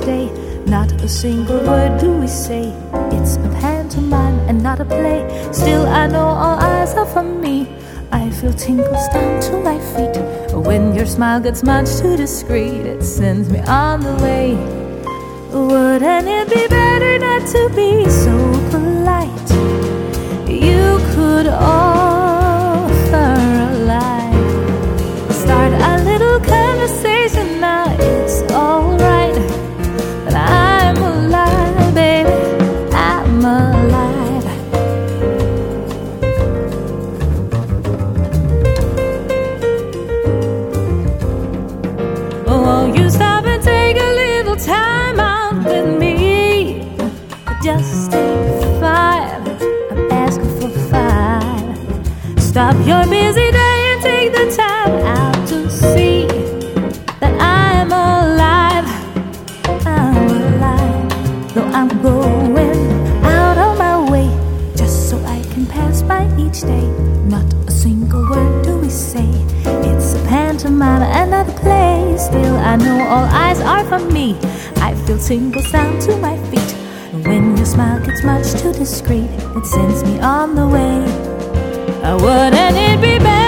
Day. Not a single word do we say. It's a pantomime and not a play. Still, I know all eyes are for me. I feel tingles down to my feet. When your smile gets much too discreet, it sends me on the way. Wouldn't it be better not to be so polite? You could a pantomime and not a. Still, I know all eyes are for me. I feel tingles down to my feet. When your smile gets much too discreet, it sends me on the way. Wouldn't it be better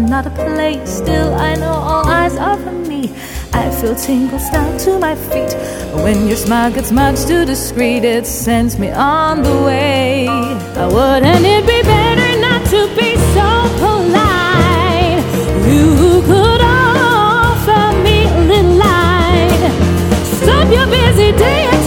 pantomime and not a play. Still, I know all eyes are for me. I feel tingles down to my feet. When your smile gets much too discreet, it sends me on the way. Wouldn't it be better not to be so polite? You could offer me a little light. Stop your busy day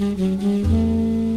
Mm-hmm.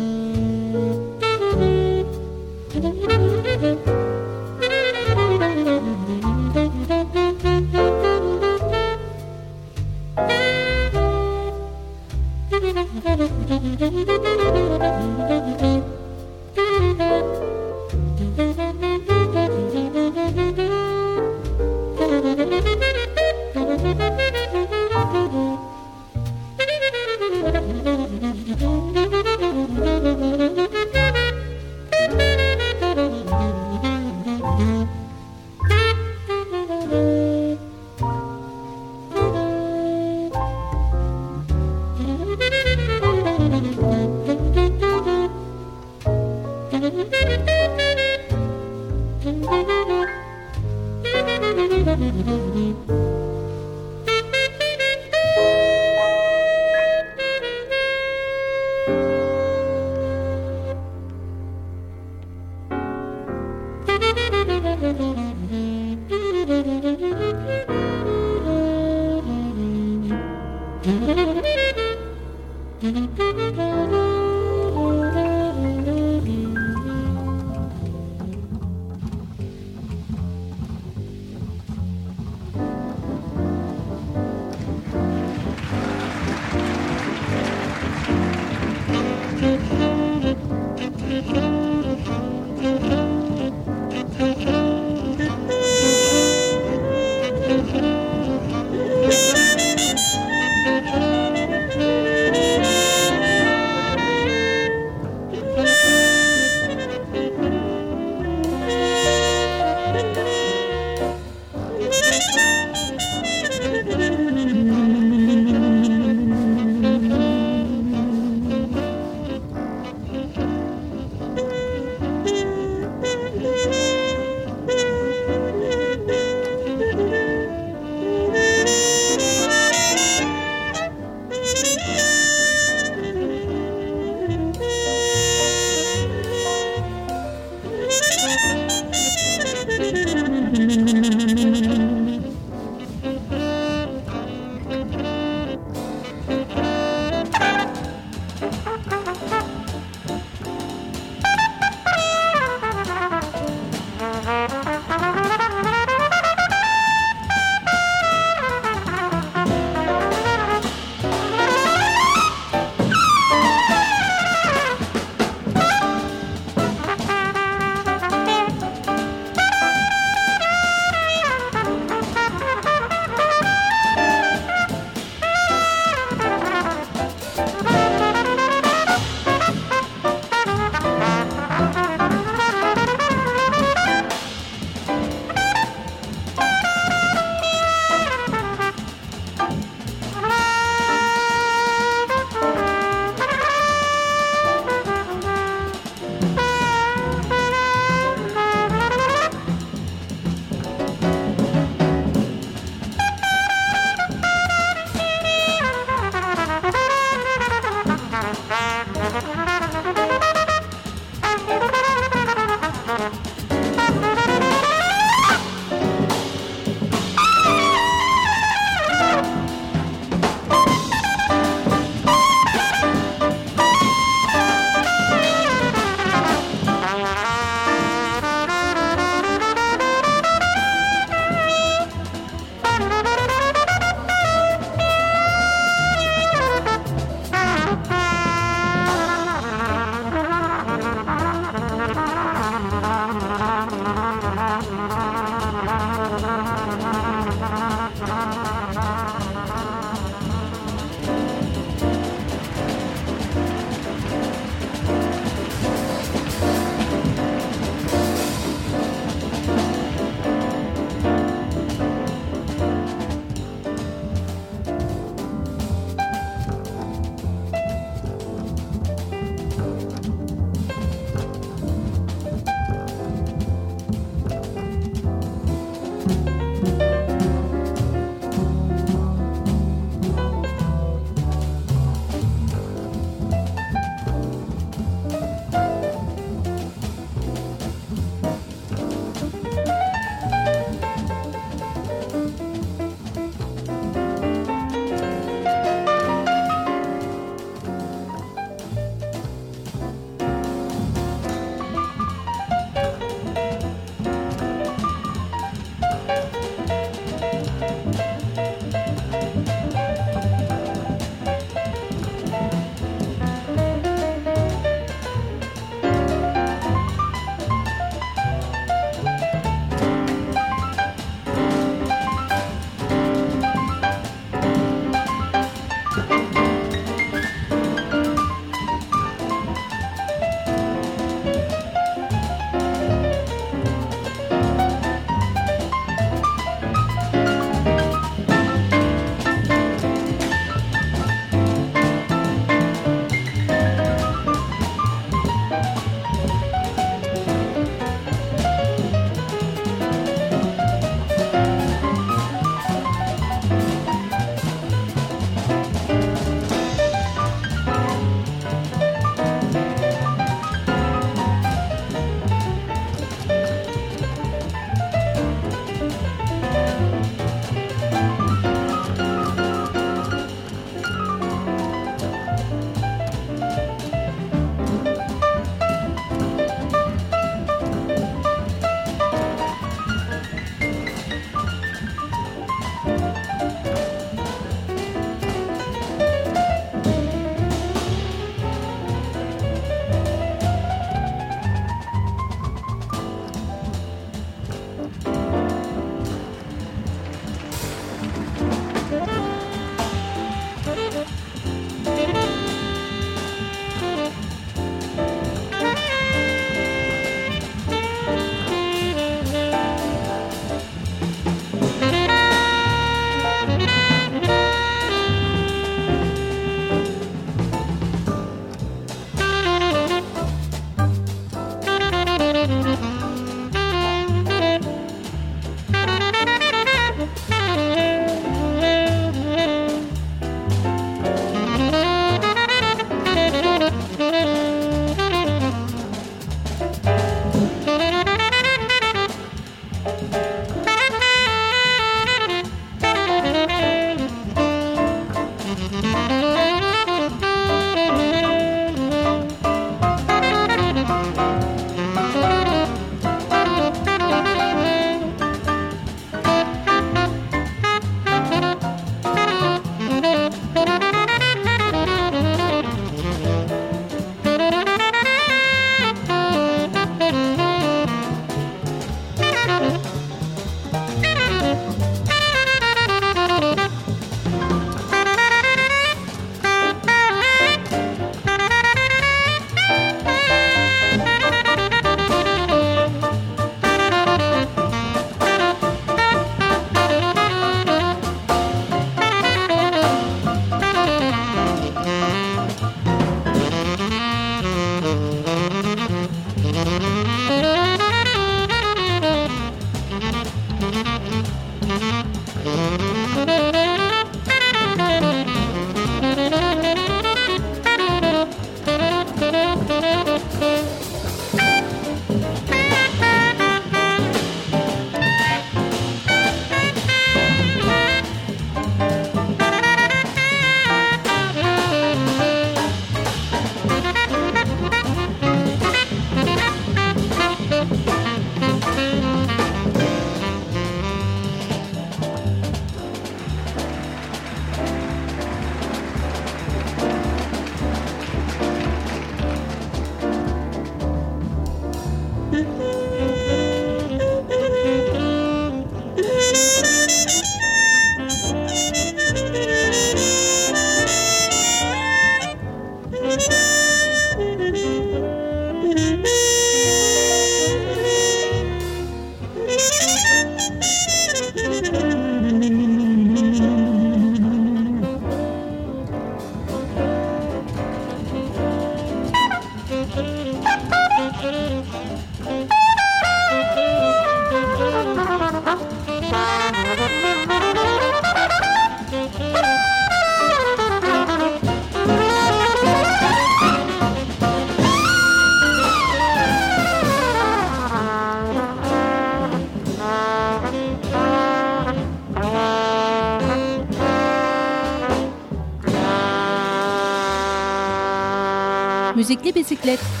Müzikli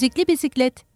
Musique les bicyclettes.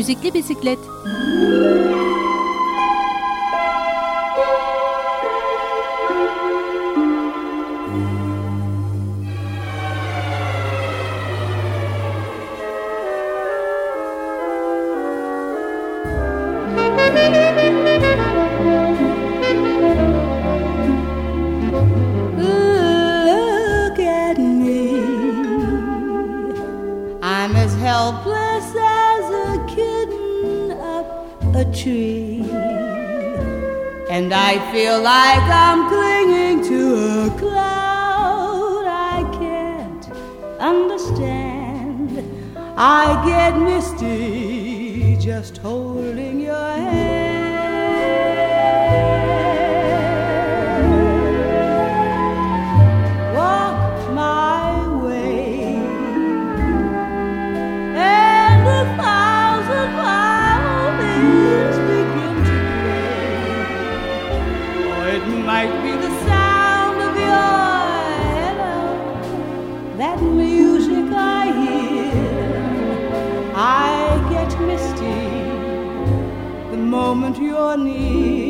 Musique bicyclette. Tree. And I feel like I'm clinging to a cloud I can't understand. I get misty just holding your hand. Moment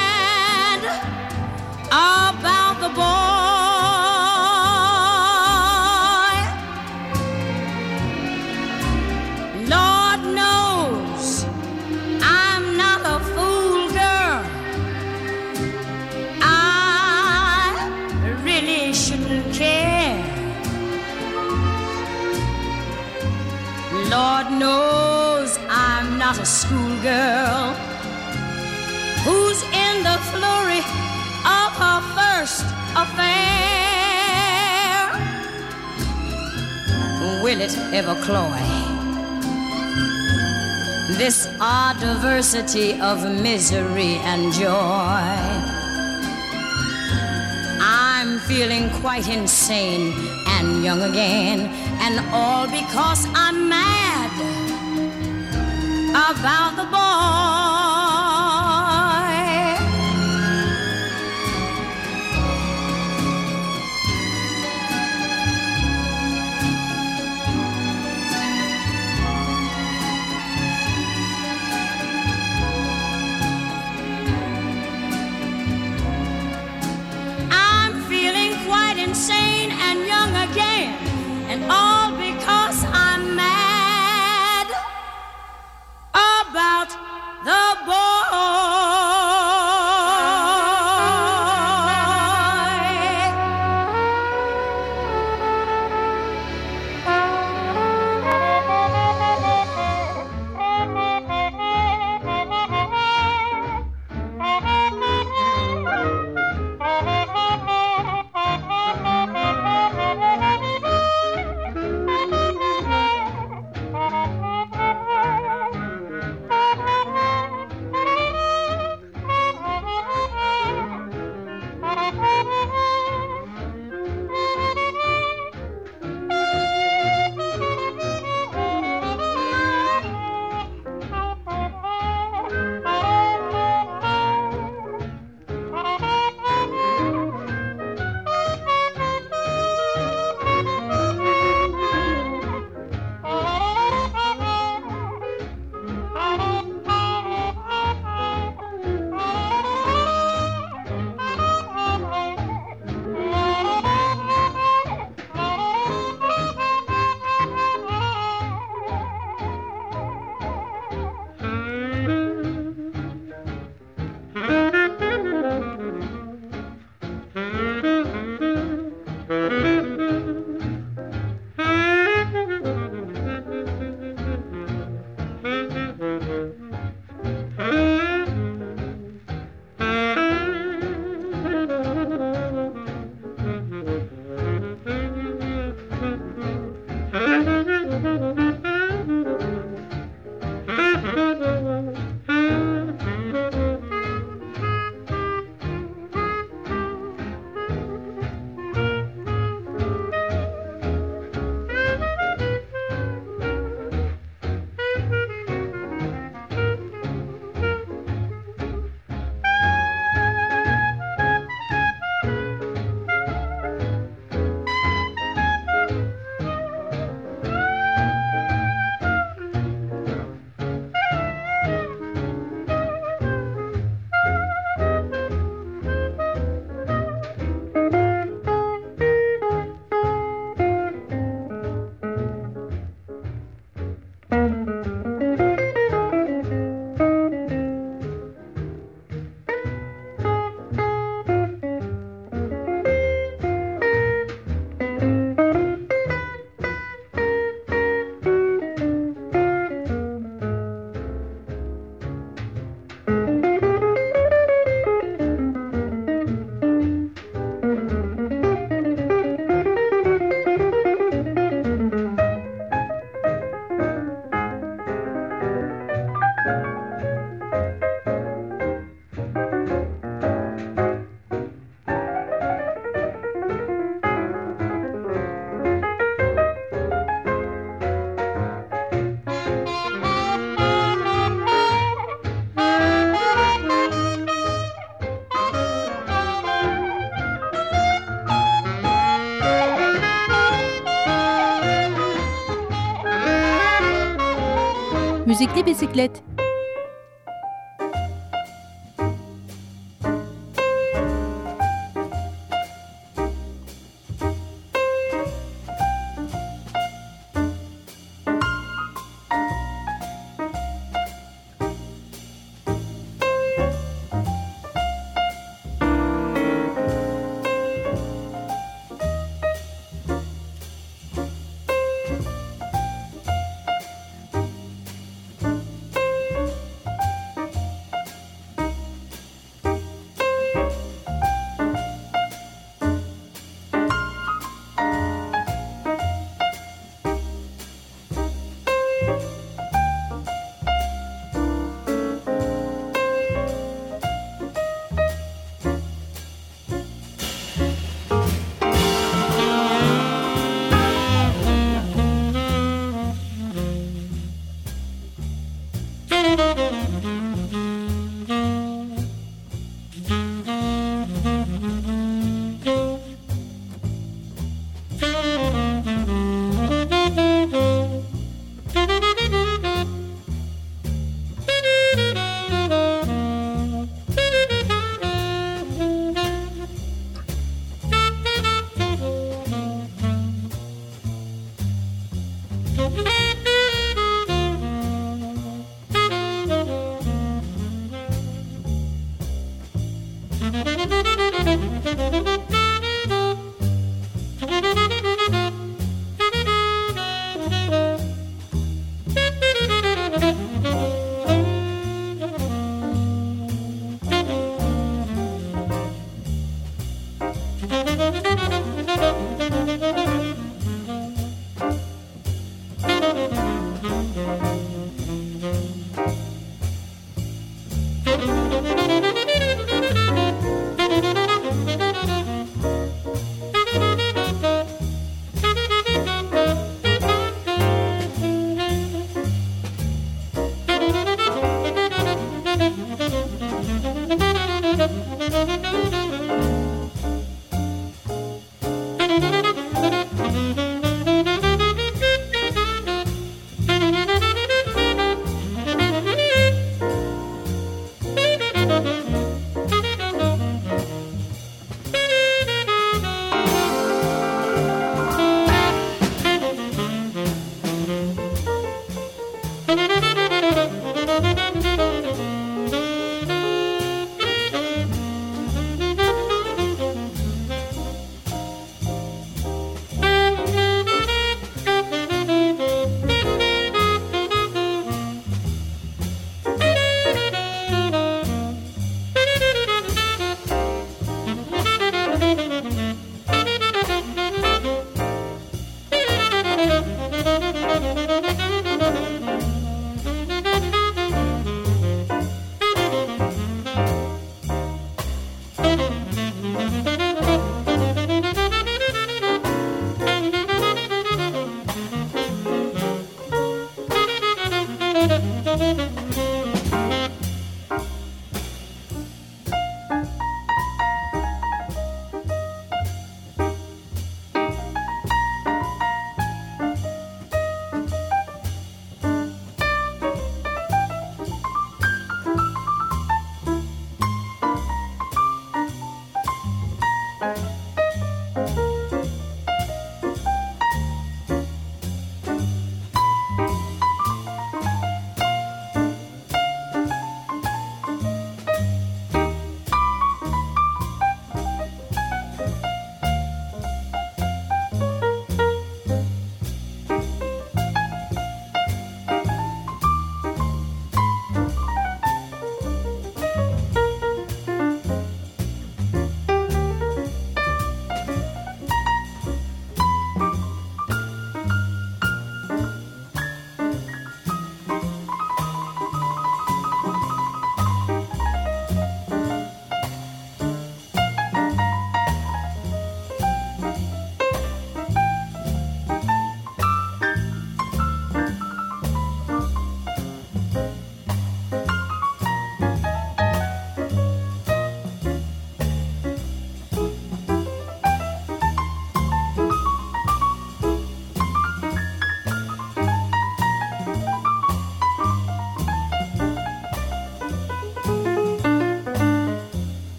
not a schoolgirl who's in the flurry of her first affair. Will it ever cloy? This odd diversity of misery and joy. I'm feeling quite insane and young again, and all because I'm mad about Müzikli Bisiklet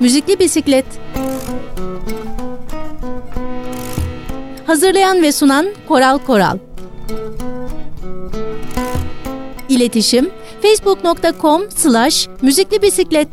Müzikli Bisiklet. Hazırlayan ve sunan Koral Koral. İletişim facebook.com slash müzikli bisiklet